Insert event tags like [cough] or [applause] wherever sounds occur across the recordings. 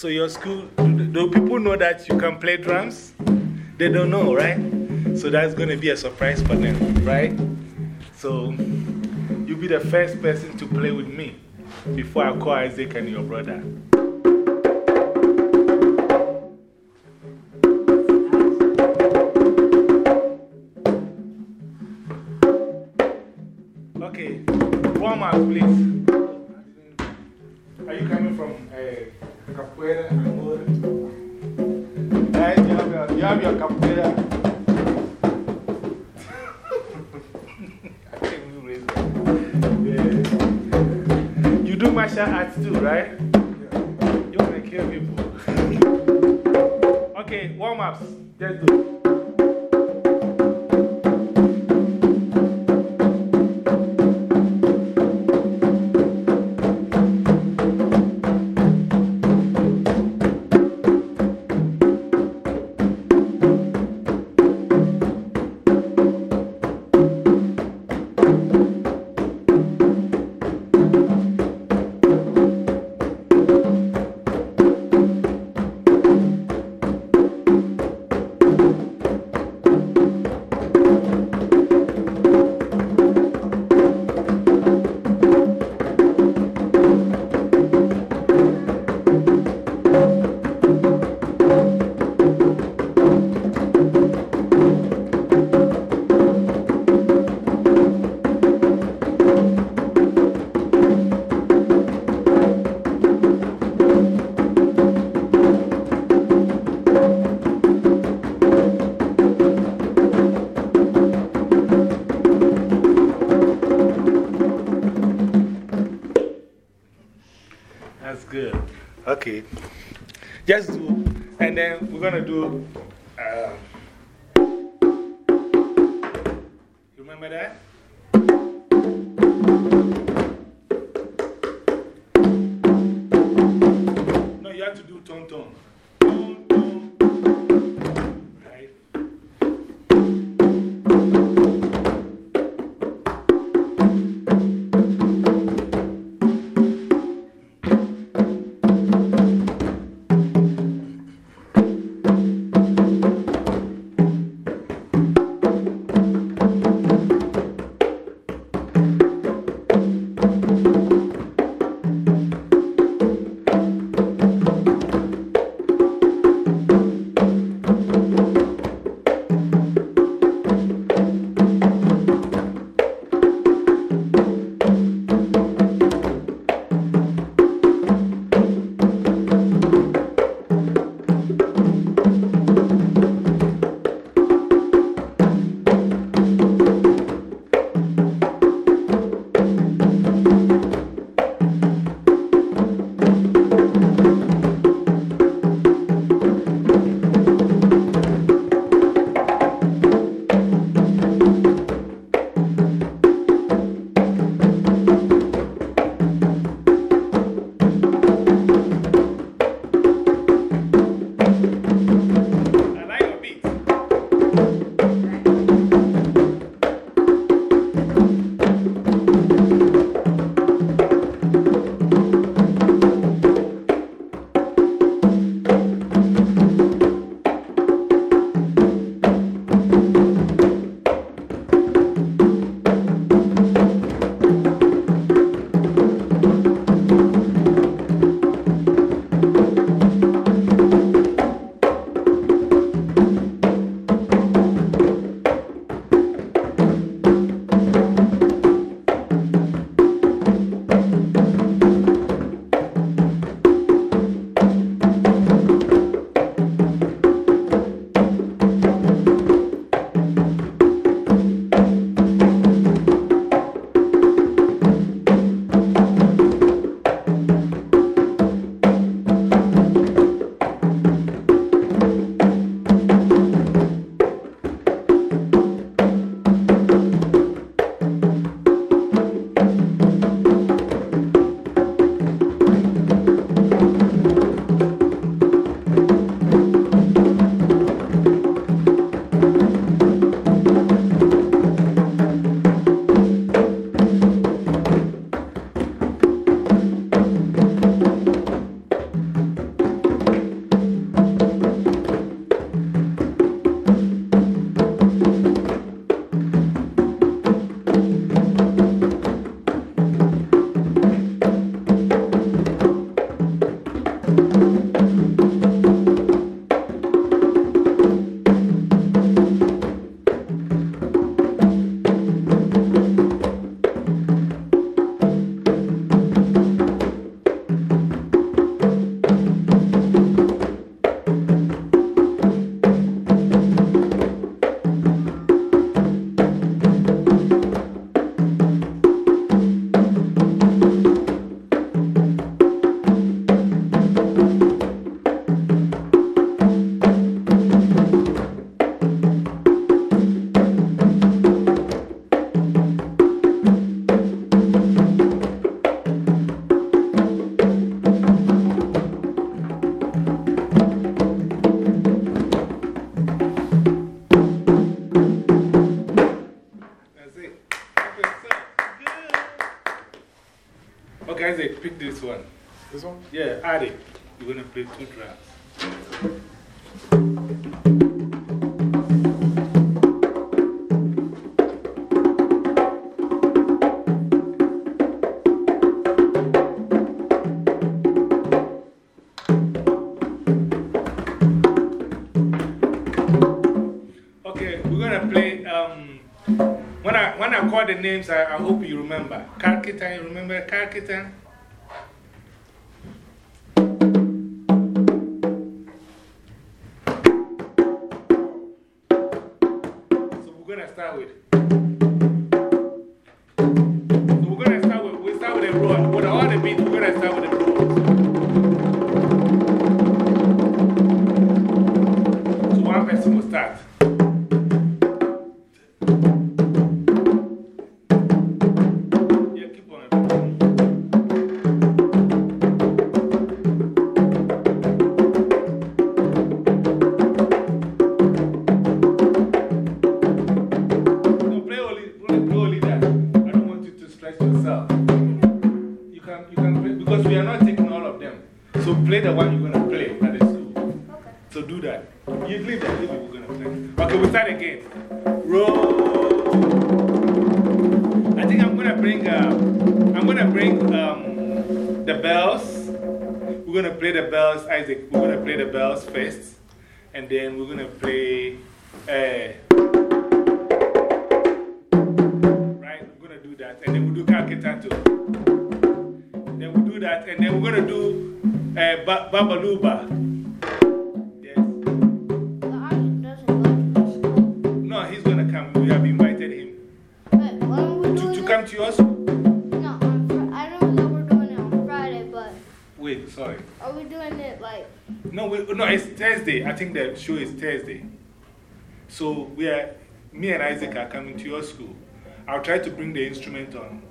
So, your school, do, people know that you can play drums? They don't know, right? So, that's going to be a surprise for them, right? So, you'll be the first person to play with me before I call Isaac and your brother. Okay. Just do, and then we're going to do. Uh, remember that? Um, when I when I call the names, I, I hope you remember. Karkitan, you remember Karkitan? Can, you can play, because we are not taking all of them. So play the one you're going to play at the So do that. You leave that, leave it, we're going to play. Okay, we start again. Roll. I think I'm going to bring, uh, I'm going to bring um, the bells. We're going to play the bells, Isaac. We're going to play the bells first. And then we're going to play. Uh, right? We're going to do that. And then we'll do Kalkitan too. Then we'll do that. And then we're going to do uh, ba Babaluba. Yes. The Isaac doesn't go school. No, he's going to come. We have invited him But when to, come to your school. No, I don't know we're doing it on Friday, but Wait, sorry. are we doing it like. No, we, no, it's Thursday. I think the show is Thursday. So we are, me and Isaac are coming to your school. I'll try to bring the instrument on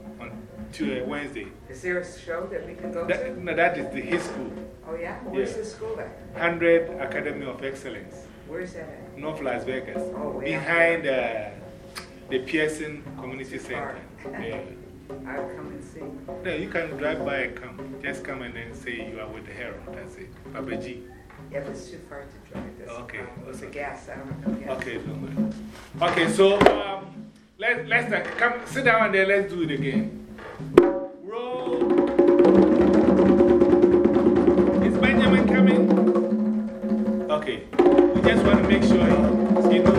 to, uh, Wednesday. Is there a show that we can go That, to? no, that is the, his school. Oh, yeah? Where's Yeah. the school at? 100 Academy of Excellence, Where's that at? North Las Vegas. Oh, out behind uh, the Pearson Community Center. Yeah. [laughs] I'll come and see. No, you can drive by and come. Just come and then say you are with the Herald. That's it. Papa G. Yeah, but it's too far to drive. That's Okay. It's a gas. I don't gas. Okay, don't worry. Okay, so um, let, let's start. come sit down and then let's do it again. Is Benjamin coming? Okay. We just want to make sure he knows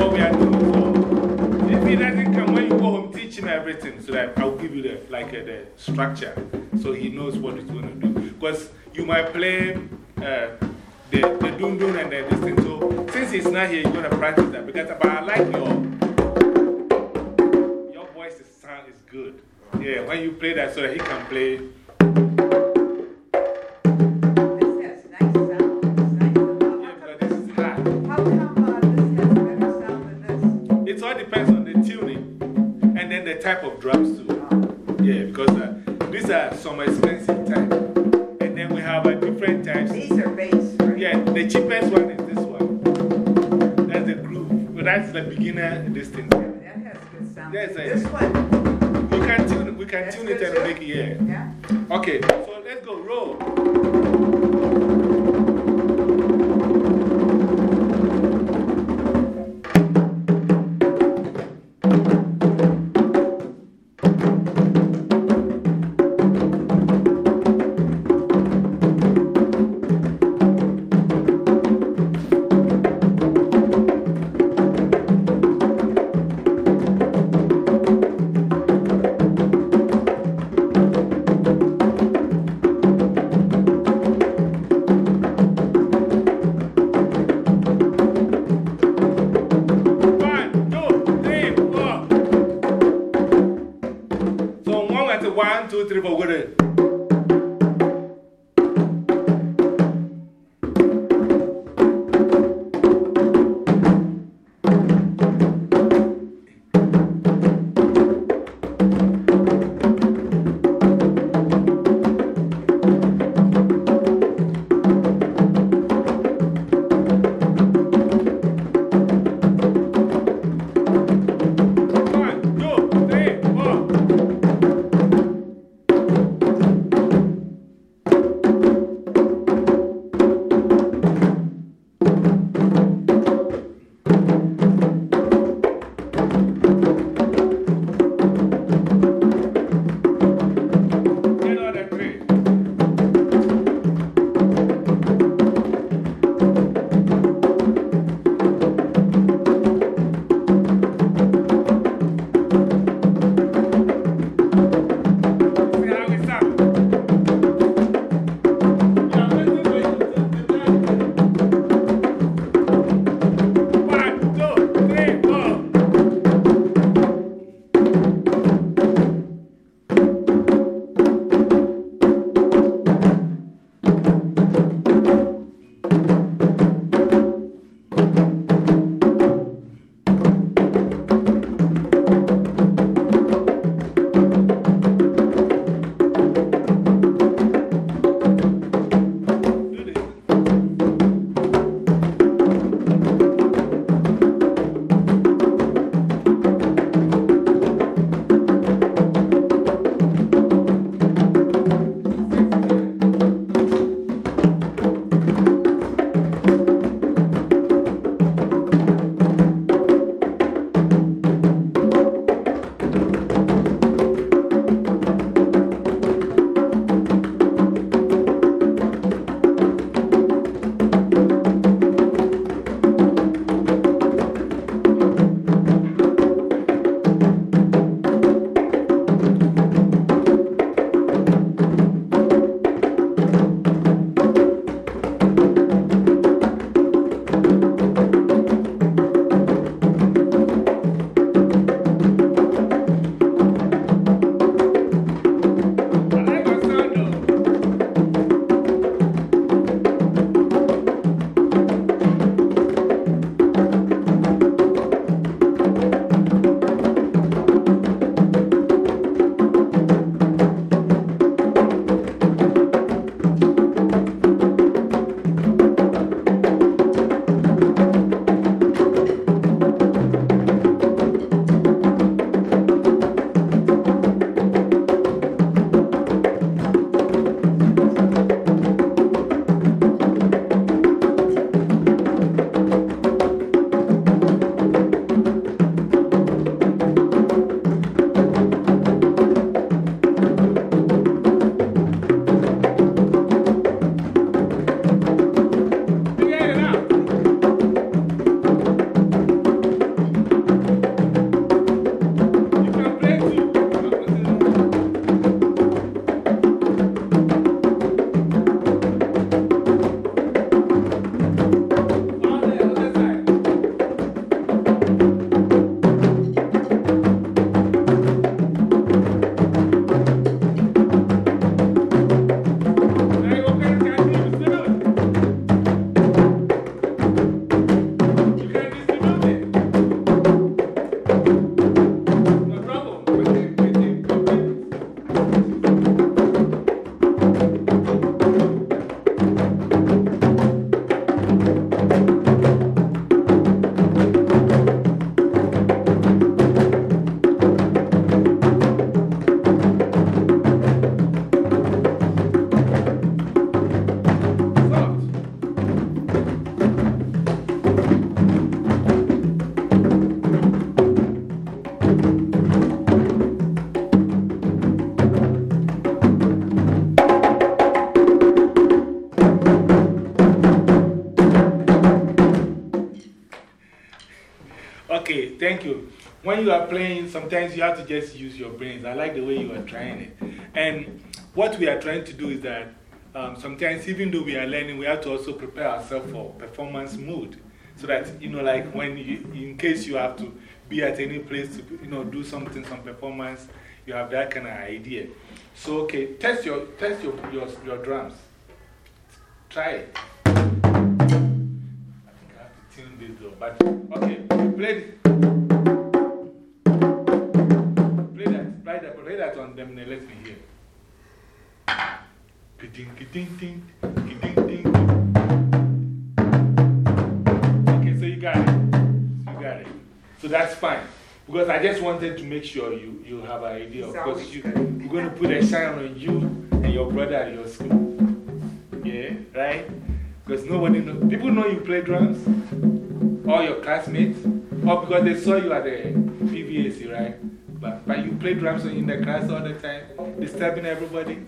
what we are doing. So if he doesn't come, when you go home, teach him everything so that I'll give you the, like, uh, the structure so he knows what he's going to do. Because you might play uh, the, the dun and the this thing. So since he's not here, you're going to practice that. Because but I like your, your voice is, sound is good. Yeah, when you play that so that he can play. This has nice sound. It's nice. Yeah, How but come, this is hard. how come uh, this has better sound than It all depends on the tuning and then the type of drums too. this? Yeah, because uh, these are some expensive types. And then we have a different types. These are bass, right? Yeah, the cheapest one is this one. That's the groove. But that's the beginner distance. That has good sound. Yes, I- you are playing, sometimes you have to just use your brains. I like the way you are trying it. And what we are trying to do is that um, sometimes, even though we are learning, we have to also prepare ourselves for performance mood. So that, you know, like when you, in case you have to be at any place to, you know, do something, some performance, you have that kind of idea. So, okay, test your, test your, your, your drums. Try it. I think I have to tune this though, but okay, play it. Play that, play that on them and let me hear. Ding, ding, ding, ding, ding, ding. Okay, so you got it. You got it. So that's fine. Because I just wanted to make sure you, you have an idea. Of course, you, we're going to put a shine on you and your brother at your school. Yeah, right? Because nobody knows. People know you play drums, all your classmates, or because they saw you at the PVAC, right? But, but you play drums in the class all the time, disturbing everybody.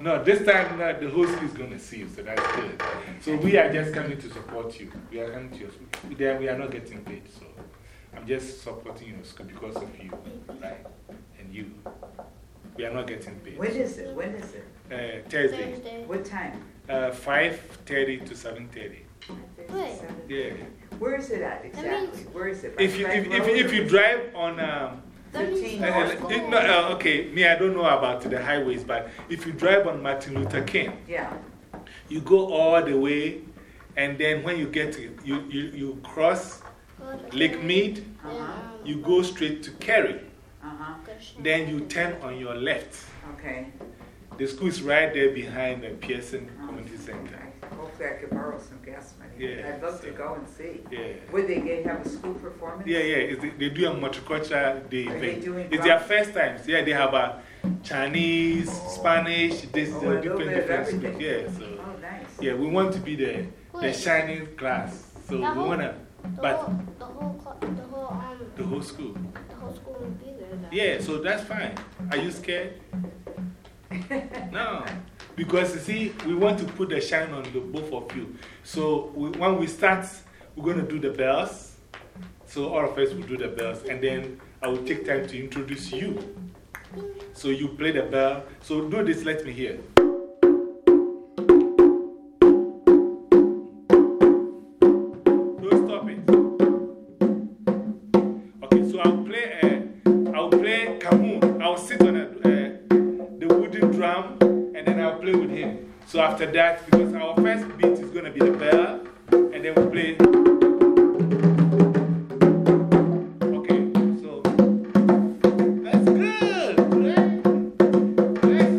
No, this time not, the whole school is going to see you, so that's good. So we are just coming to support you. We are coming to your school. Then we are not getting paid, so I'm just supporting your school because of you, right? And you. We are not getting paid. When is it? When is it? Uh, Thursday. Thursday. What time? Uh, 5.30 to 7.30. Wait. Yeah. Where is it at exactly? Where is it? If you, if, if, if you drive on, um, That means 15 uh, uh, school. it- uh, okay, me, I don't know about the highways, but if you drive on Martin Luther King, Yeah. you go all the way, and then when you get to, you, you, you cross Lake Mead, Uh-huh. you go straight to Carey. Uh-huh. Then you turn on your left. Okay. The school is right there behind the Pearson Community Center. Okay. Hopefully I could borrow some gas money. Yeah, I'd love to go and see. Yeah. Would they get- have a school performance? Yeah, yeah, it's, they do a multicultural day Are they event. doing It's their first time. Yeah, they have a Chinese, Spanish, this, Oh, uh, a different, bit different schools. everything. Yeah, so, Oh, nice. yeah, we want to be the, the Wait. shining class. So we The whole- want to, The but whole, the whole, the whole, um, the whole school. the whole school will be there. then. Yeah, so that's fine. Are you scared? [laughs] No. Because you see, we want to put the shine on the both of you. So we, when we start, we're going to do the bells. So all of us will do the bells. And then I will take time to introduce you. So you play the bell. So do this, let me hear. After that, because our first beat is going to be the bell, and then we play. Okay, so that's good. Right? Right?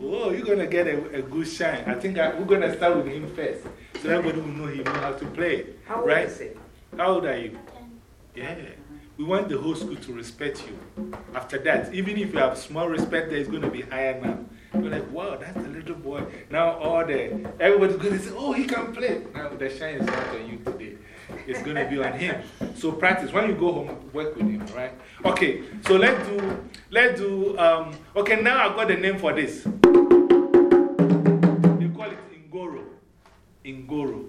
Oh, you're going to get a, a good shine. I think I, we're going to start with him first. So everybody will know he knows how to play. How old right? is he? How old are you? Yeah. We want the whole school to respect you. After that, even if you have small respect, there is going to be higher now. You're like, wow, that's the little boy. Now, all the, everybody's going to say, oh, he can play. Now, the shine is not on you today. It's going to be on him. So, practice. When you go home, work with him, right? Okay, so let's do, let's do, um, okay, now I've got the name for this. They call it Ingoro. Ingoro.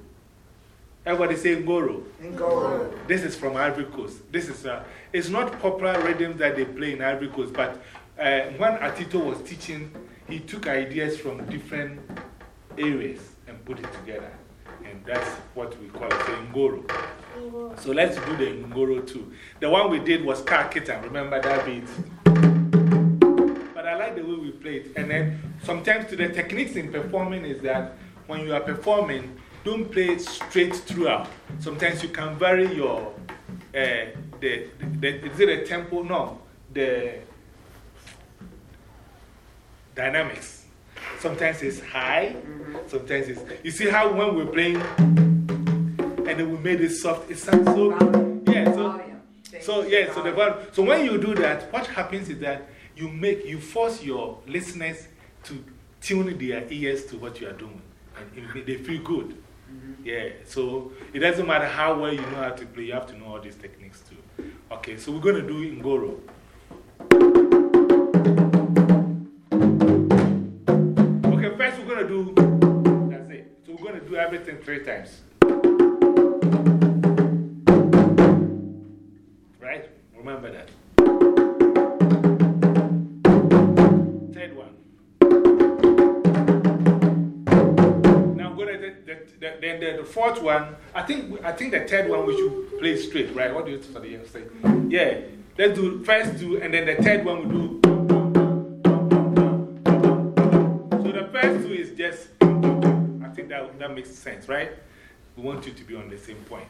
Everybody say Ngoro. Ngoro. This is from Ivory Coast. This is uh, it's not popular rhythms that they play in Ivory Coast, but uh, when Atito was teaching, he took ideas from different areas and put it together. And that's what we call it, the Ngoro. So let's do the Ngoro too. The one we did was Kakita. Remember that beat? But I like the way we play it. And then sometimes to the techniques in performing is that when you are performing, don't play straight throughout. Sometimes you can vary your, uh, the, the, is it a tempo? No, the dynamics. Sometimes it's high, sometimes it's, you see how when we're playing and then we made it soft, it sounds so, yeah, so, so, yeah, so, the, vol- so when you do that, what happens is that you make, you force your listeners to tune their ears to what you are doing. And they feel good. Yeah, so it doesn't matter how well you know how to play, you have to know all these techniques too. Okay, so we're going to do Ngoro. everything three times. Right? Remember that. Third one. Now go to the, the, then the, the, fourth one. I think, I think the third one we should play straight, right? What do you think? Yeah. Let's do, first do, and then the third one we do. That, makes sense, right? We want you to be on the same point.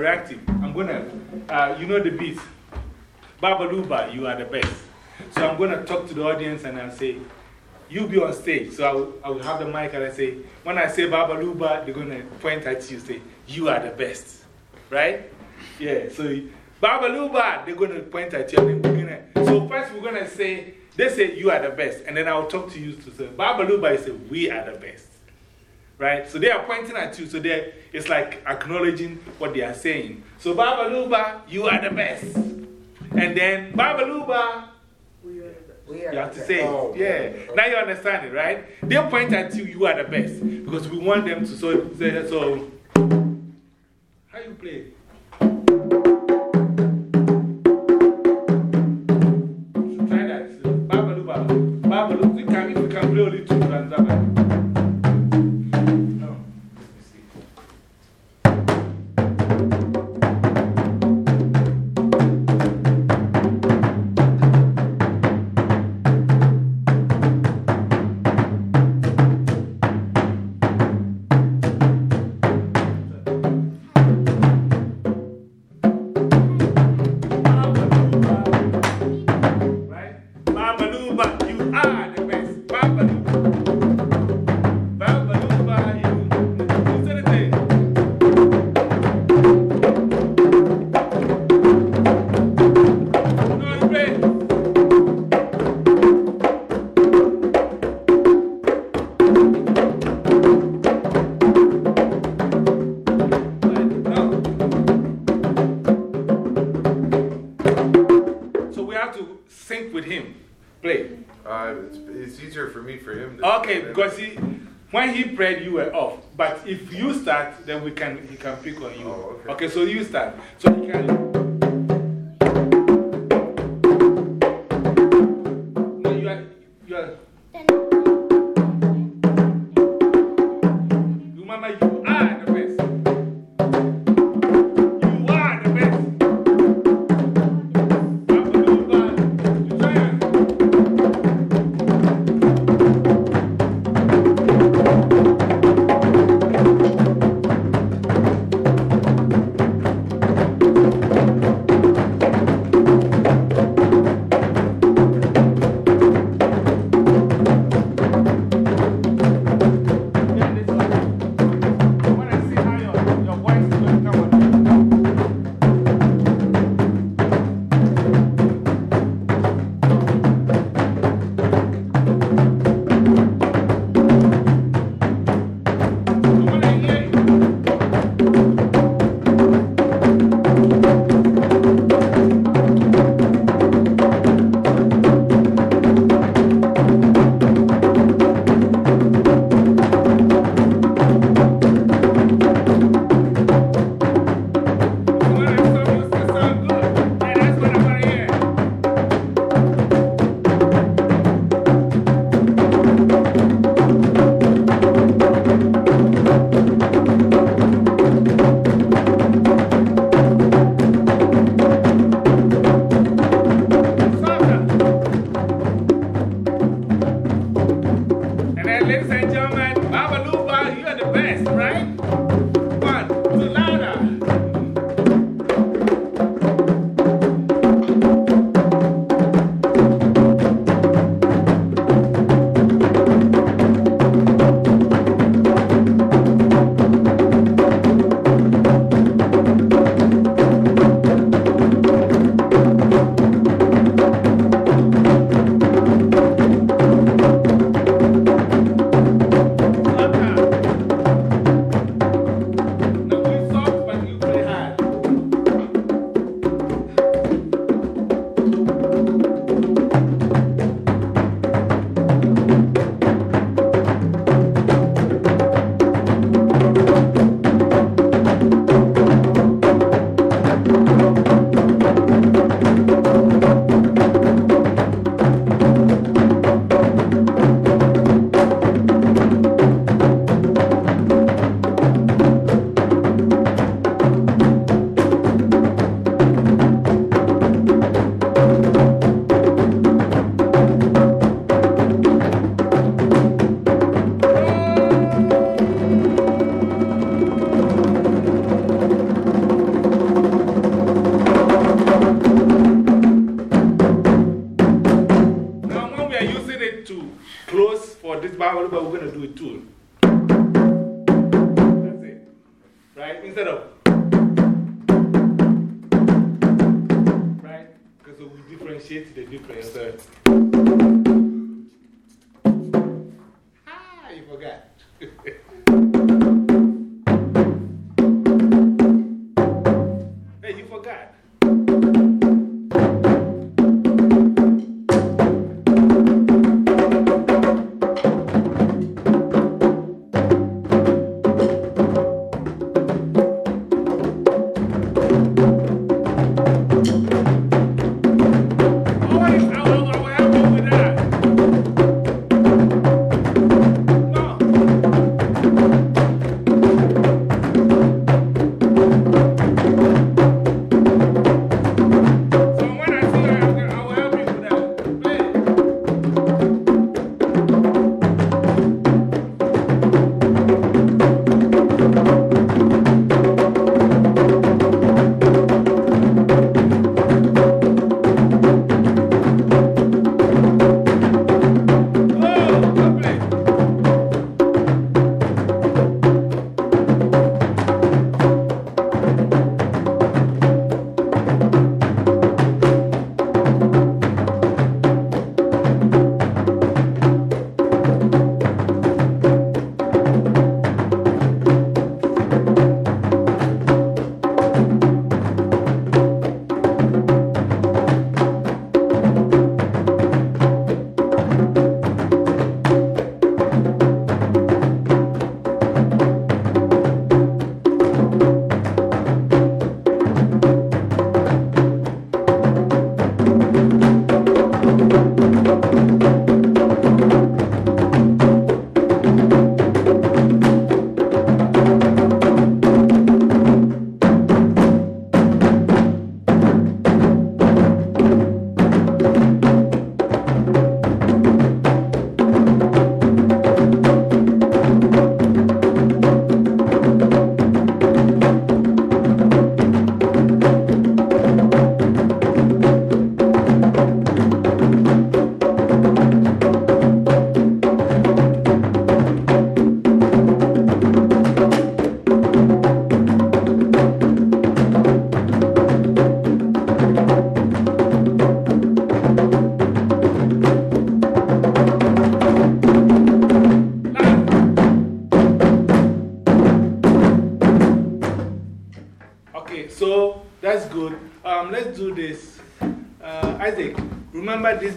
Interactive. I'm going to, uh, you know the beat. Babaluba, you are the best. So I'm going to talk to the audience and I'll say, you be on stage. So I will, I will have the mic and I say, when I say Babaluba, they're going to point at you say, you are the best. Right? Yeah, so Babaluba, they're going to point at you. And gonna, so first we're going to say, they say you are the best. And then I'll talk to you to say, Babaluba, I say, we are the best. Right? So they are pointing at you. So they it's like acknowledging what they are saying. So Babaluba, you are the best. And then Babaluba, We are the you have to say it. Yeah. Now you understand it, right? They point at you, you are the best. Because we want them to so, say, so. How you play? You were off. But if you start, then we can, he can pick on you. Oh, okay. so you start. So he can.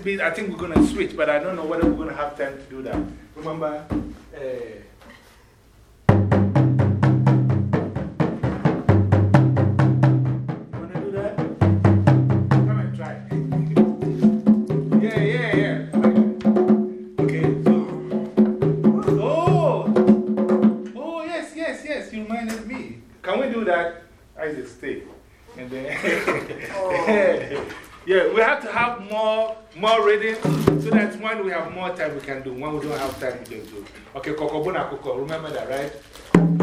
I think we're going to switch, but I don't know whether we're going to have time to do that. Remember, when we have more time, we can do. When we don't have time, we don't do. Okay, Kokobona Koko, remember that, right?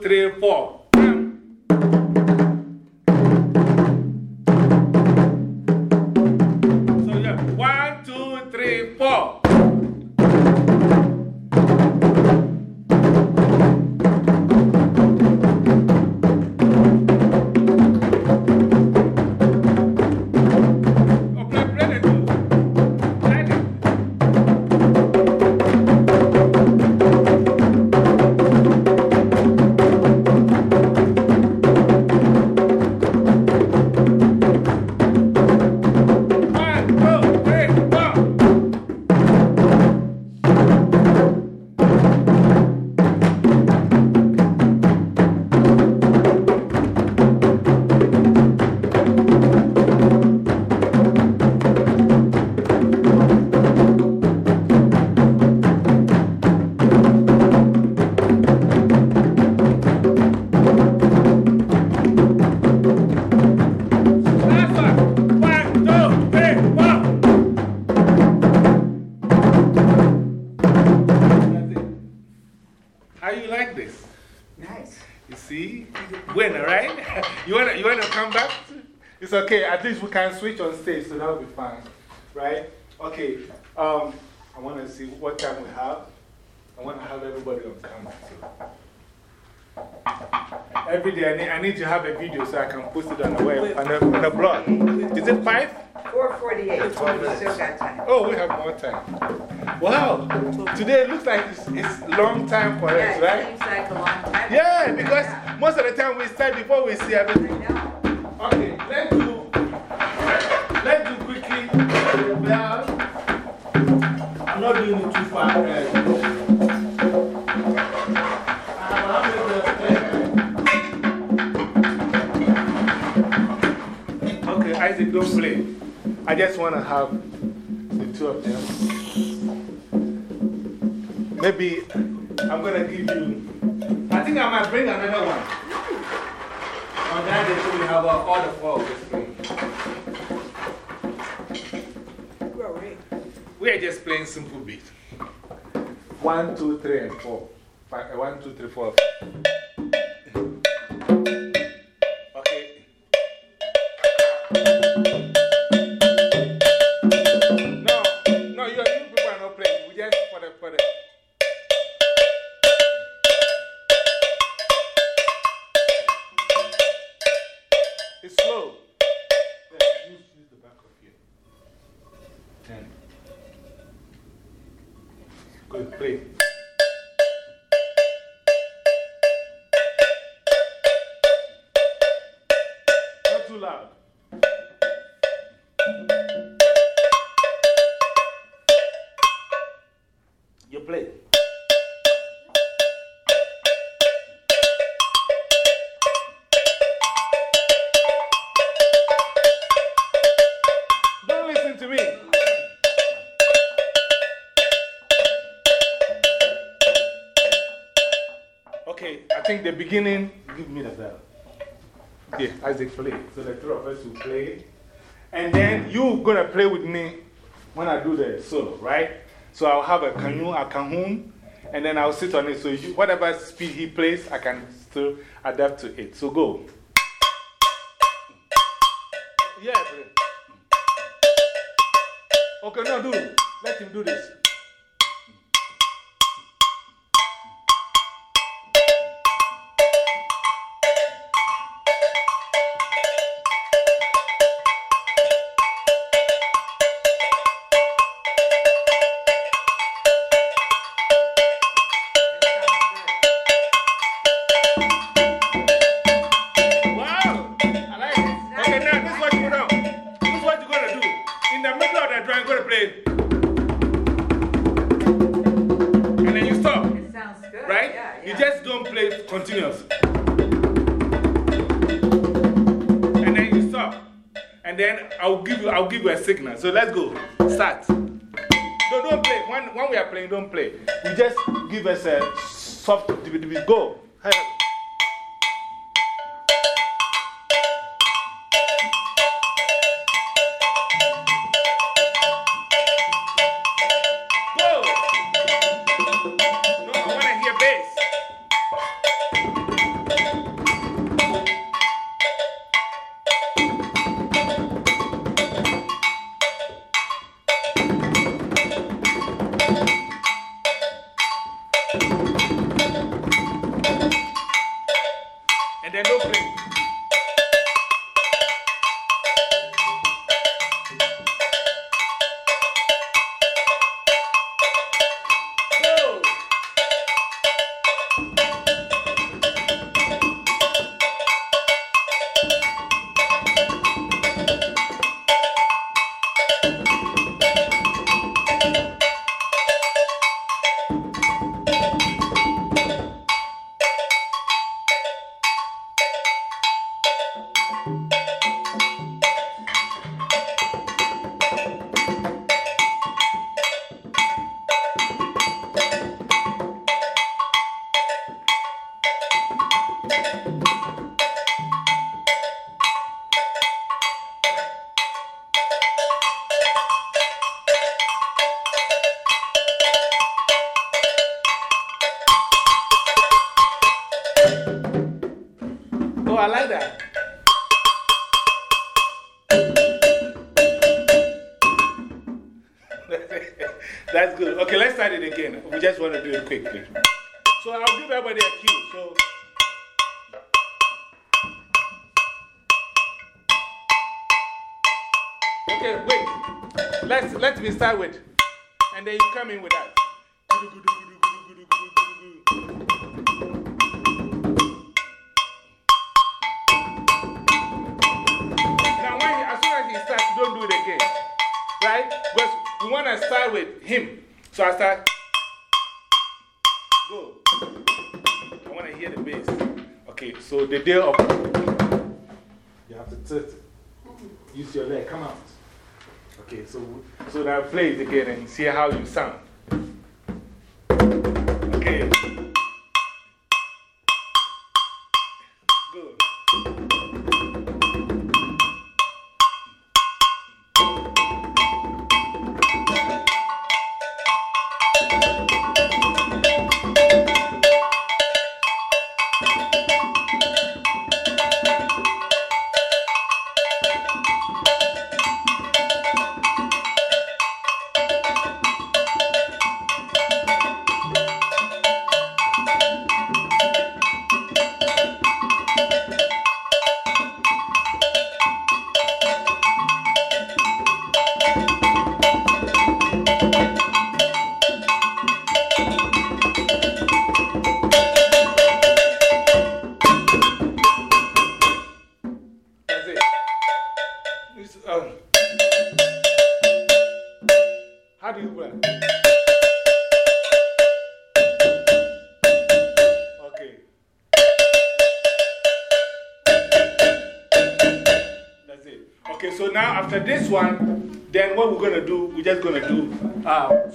trepó. Can switch on stage, so that'll be fine. Right? Okay. Um, I want to see what time we have. I want to have everybody on camera. Every day I need, I need to have a video so I can post it on the web, on the, on the blog. Is it 5? 448, so we still got time. Oh, we have more time. Wow. Today it looks like it's, it's long time for us, Yeah, it right? seems like a long time. Yeah, because most of the time we start before we see everything. Okay, let's do, Well, I'm not doing it too far. Uh, I'm Okay, Isaac, don't play. I just want to have the two of them. Maybe I'm going to give you, I think I might bring another one. On that day, so we have uh, all the four of us playing. We are just playing simple beat. One, two, three, and four. Five, uh, one, two, three, four. Good, the beginning, give me the bell. Yeah, Isaac play. So the three of us will play. And then you're going to play with me when I do the solo, right? So I'll have a canoe, a cajon, and then I'll sit on it. So you, whatever speed he plays, I can still adapt to it. So go. Yeah. Okay, now do. Let him do this. Playing, don't play. You just give us a soft. Go. Hey. Okay, wait. Let's, let me start with, and then you come in with us. Now, when he, as soon as he starts, don't do it again. Right? Because we want to start with him. So I start. Go. I want to hear the bass. Okay, so the day of. You have to tilt. Use your leg. Come out. Okay, so, so now play it again and see how you sound. Okay.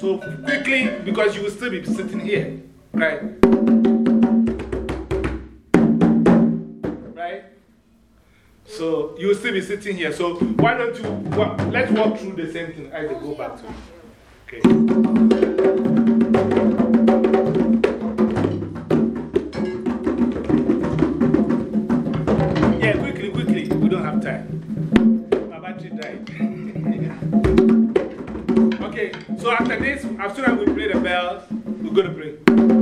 So quickly, because you will still be sitting here, right? Right? So you will still be sitting here. So why don't you, let's walk through the same thing as they go back to. Okay. So after this, as soon as we play the bells, we're going to play.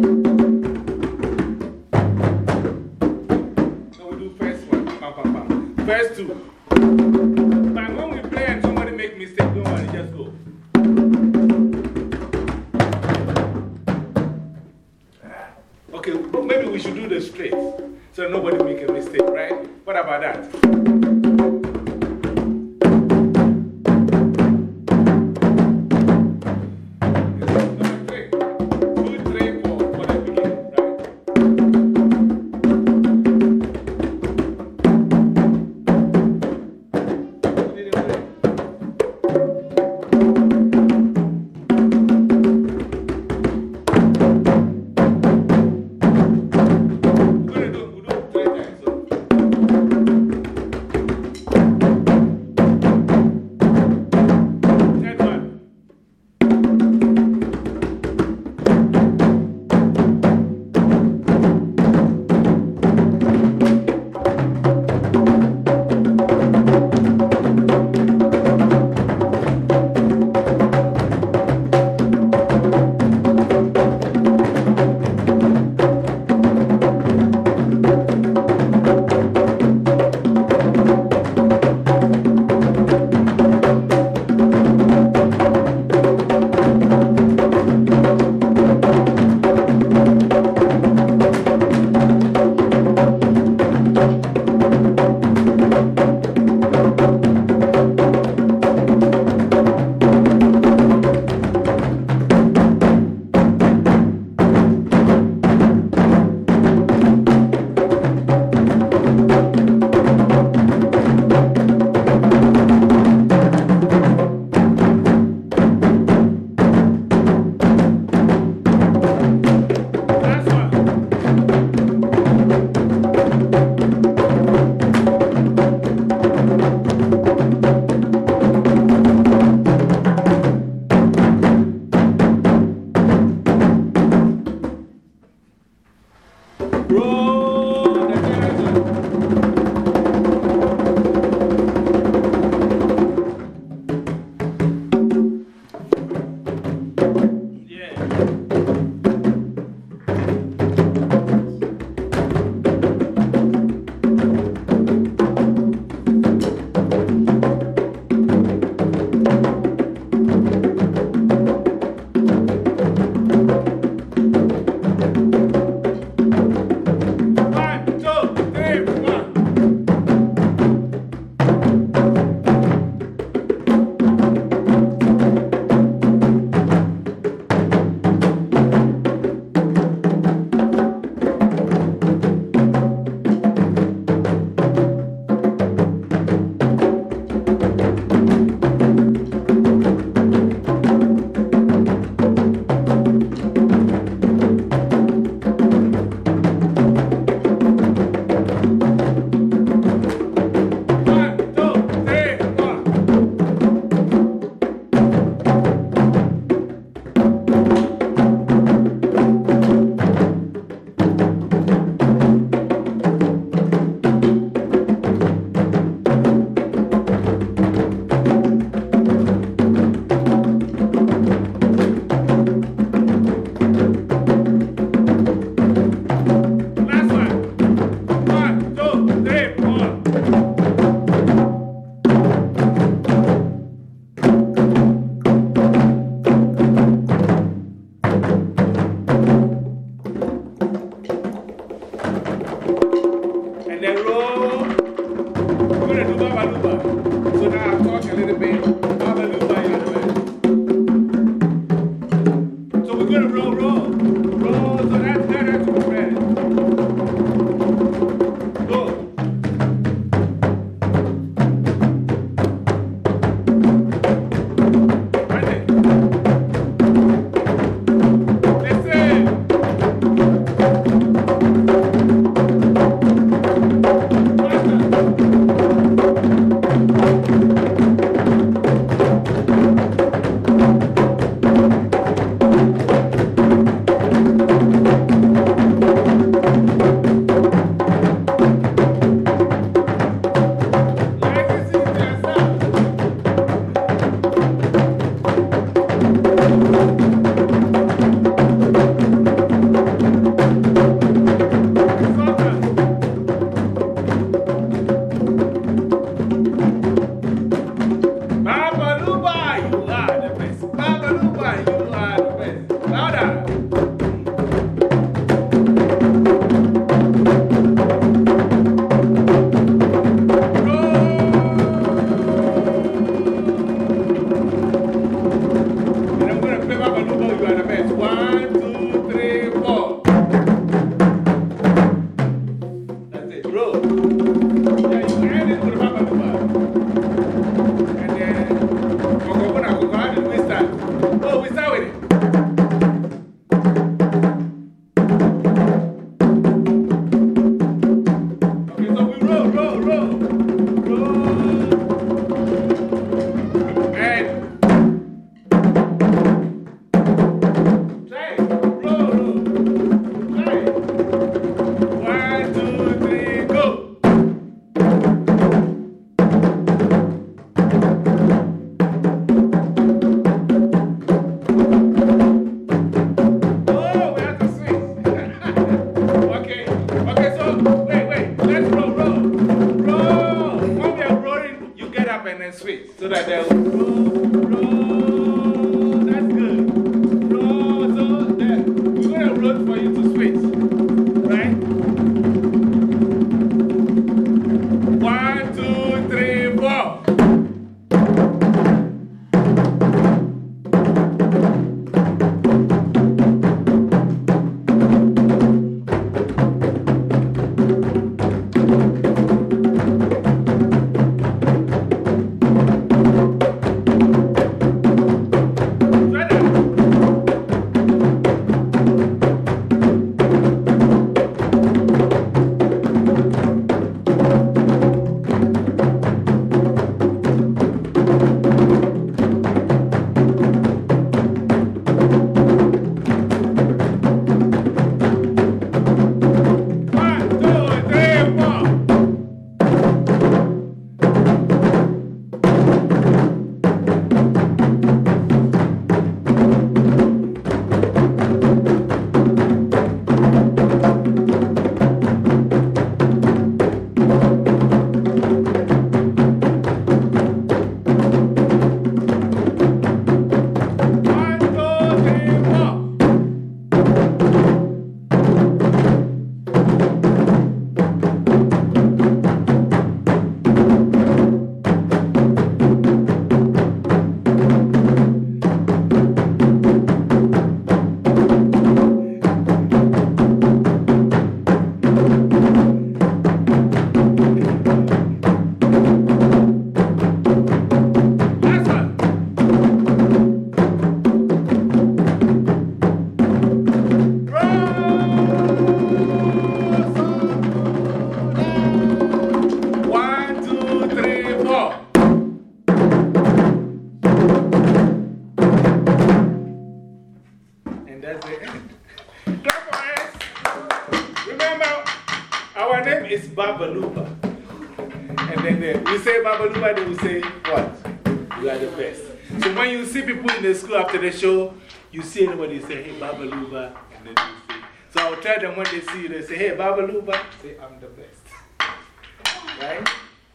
Show, you see anybody say, hey, Baba Luba, and then you say, so I'll tell them when they see you, they say, hey, Baba Luba, say, I'm the best. [laughs] Right?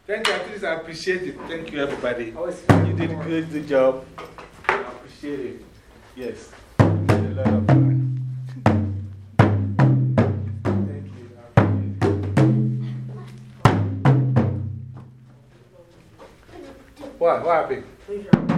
Thank you, at least I appreciate it. Thank you, everybody. You did a good job. I appreciate it. Yes. a lot of fun. What? What happened?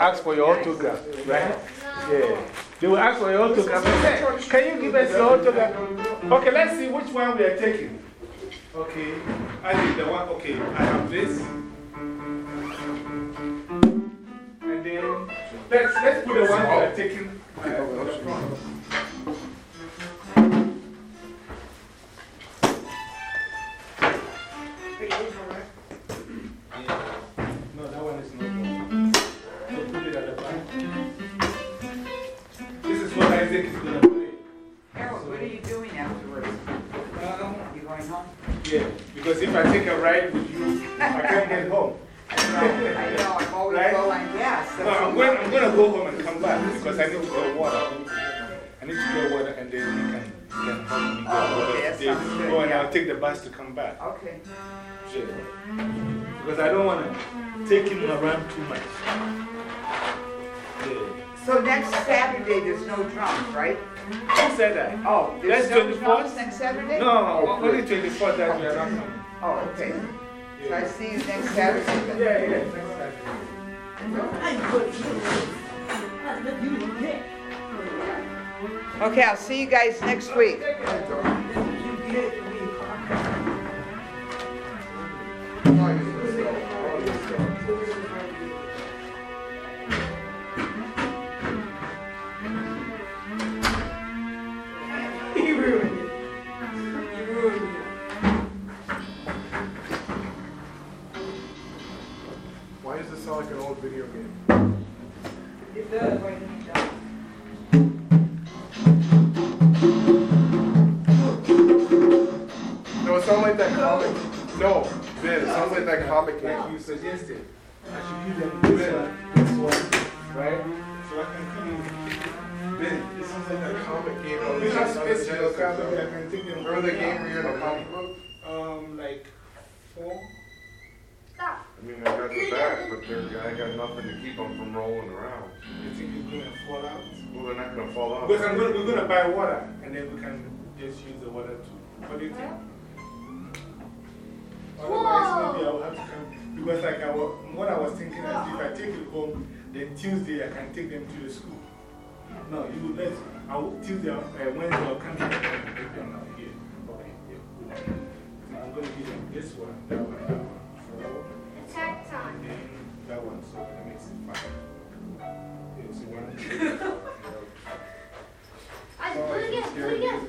Ask for your autograph, right? Yeah. They will ask for your autograph. say, Can you give us your autograph? Okay, let's see which one we are taking. Okay. I think the one, okay, I have this. And then, let's, let's put the one we are taking. uh, to take him around too much. Yeah. So next Saturday, there's no drums, right? Who said that? Oh, there's That's no 24th? drums next Saturday? No, only 24 that we are not coming. Oh, okay. So I see you next Saturday then? Yeah, yeah, next Saturday. Okay, I'll see you guys next week. That comic. No, Ben, it sounds like that comic game. You suggested, I should give them this one, this one, right? So I can come Ben, this sounds like that comic game. on in. the Because on the it's your Genesis, camera, I though. can take them. Remember the game where you're in a comic book? Um, like four? Stop. I mean, I got the back, but they're- I got nothing to keep them from rolling around. You think it's going to fall out? Well, they're not going to fall off. Because I'm gonna, we're going to buy water and then we can just use the water too. What do you think? Otherwise, maybe I will have to come. Because, like, I was, what I was thinking is if I take it home, then Tuesday I can take them to the school. No, you will let I will, Tuesday, uh, Wednesday I'll come here. Maybe I'm not here. Okay, yeah, cool. So I'm going to give them this one, that one, that one, Attack time. and then that one, so that makes it five. Yeah, so one, [laughs] I do it again. Do it again.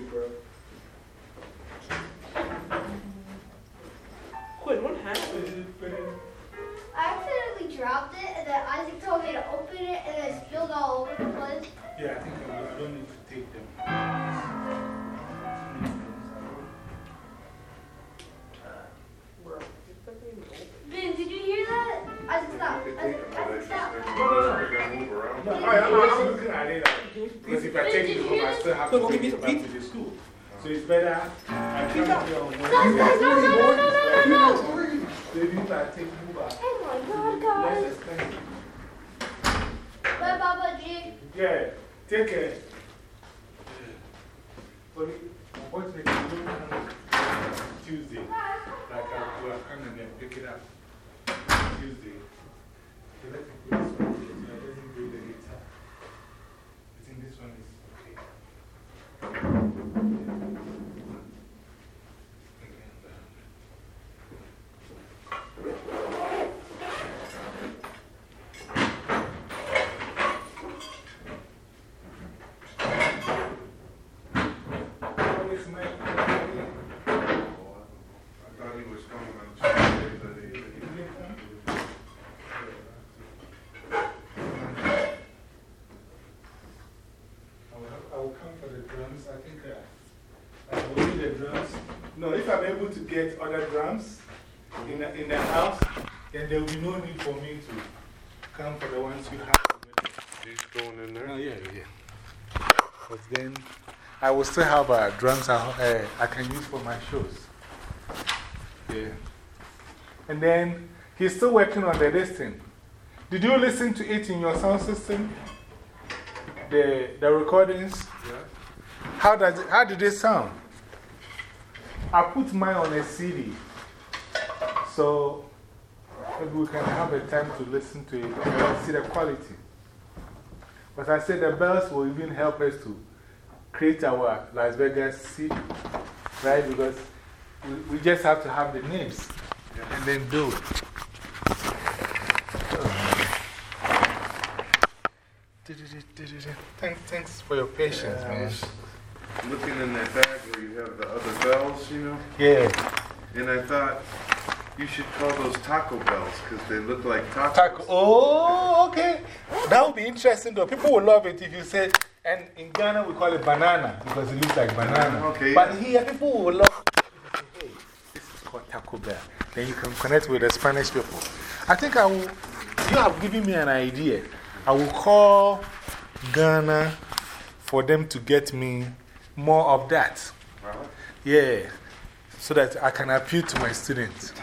And then it spilled all over the place. Yeah, I think I, don't need to take them. Ben, did you hear that? Isaac, stop. Isaac, Isaac, stop. No, no, no. They're going to move around. No, I, I'm, I'm looking at it. like, Because if I take it home, I still have to take it back to the school. So it's better I come here on Guys, guys, Wednesday. no, no, no, no, no, no, no. So if I take you back, Oh my God, let's guys. explain it. Bye, Baba G. Yeah, take care. Only, unfortunately, uh, we don't come Tuesday. Like I will come and then pick it up Tuesday. So let me put this one here so it doesn't break the guitar. I think this one is okay. What is my- I thought he was coming on Tuesday, but he, I will, I will come for the drums. I think uh, I will need the drums. No, if I'm able to get other drums in the, in the house, then there will be no need for me to come for the ones you have. he's going in there. Oh, yeah, yeah. But then I will still have uh, drums I, uh, I can use for my shows. Yeah. And then he's still working on the this thing. Did you listen to it in your sound system? The, the recordings? Yeah. How, does it, how did it sound? I put mine on a CD. So maybe we can have a time to listen to it and see the quality. But I said the bells will even help us to create our Las Vegas city, right? Because we, we just have to have the names and then do it. Thanks, thanks for your patience, man. Looking in that bag where you have the other bells, you know, Yeah. and I thought you should call those taco bells because they look like tacos. Taco. Oh, okay. That would be interesting though. People would love it if you say, and in Ghana we call it banana because it looks like banana. Okay. But here people would love Hey, this is called Taco Bell. Then you can connect with the Spanish people. I think I will, you have given me an idea. I will call Ghana for them to get me more of that. Right? Yeah. So that I can appeal to my students.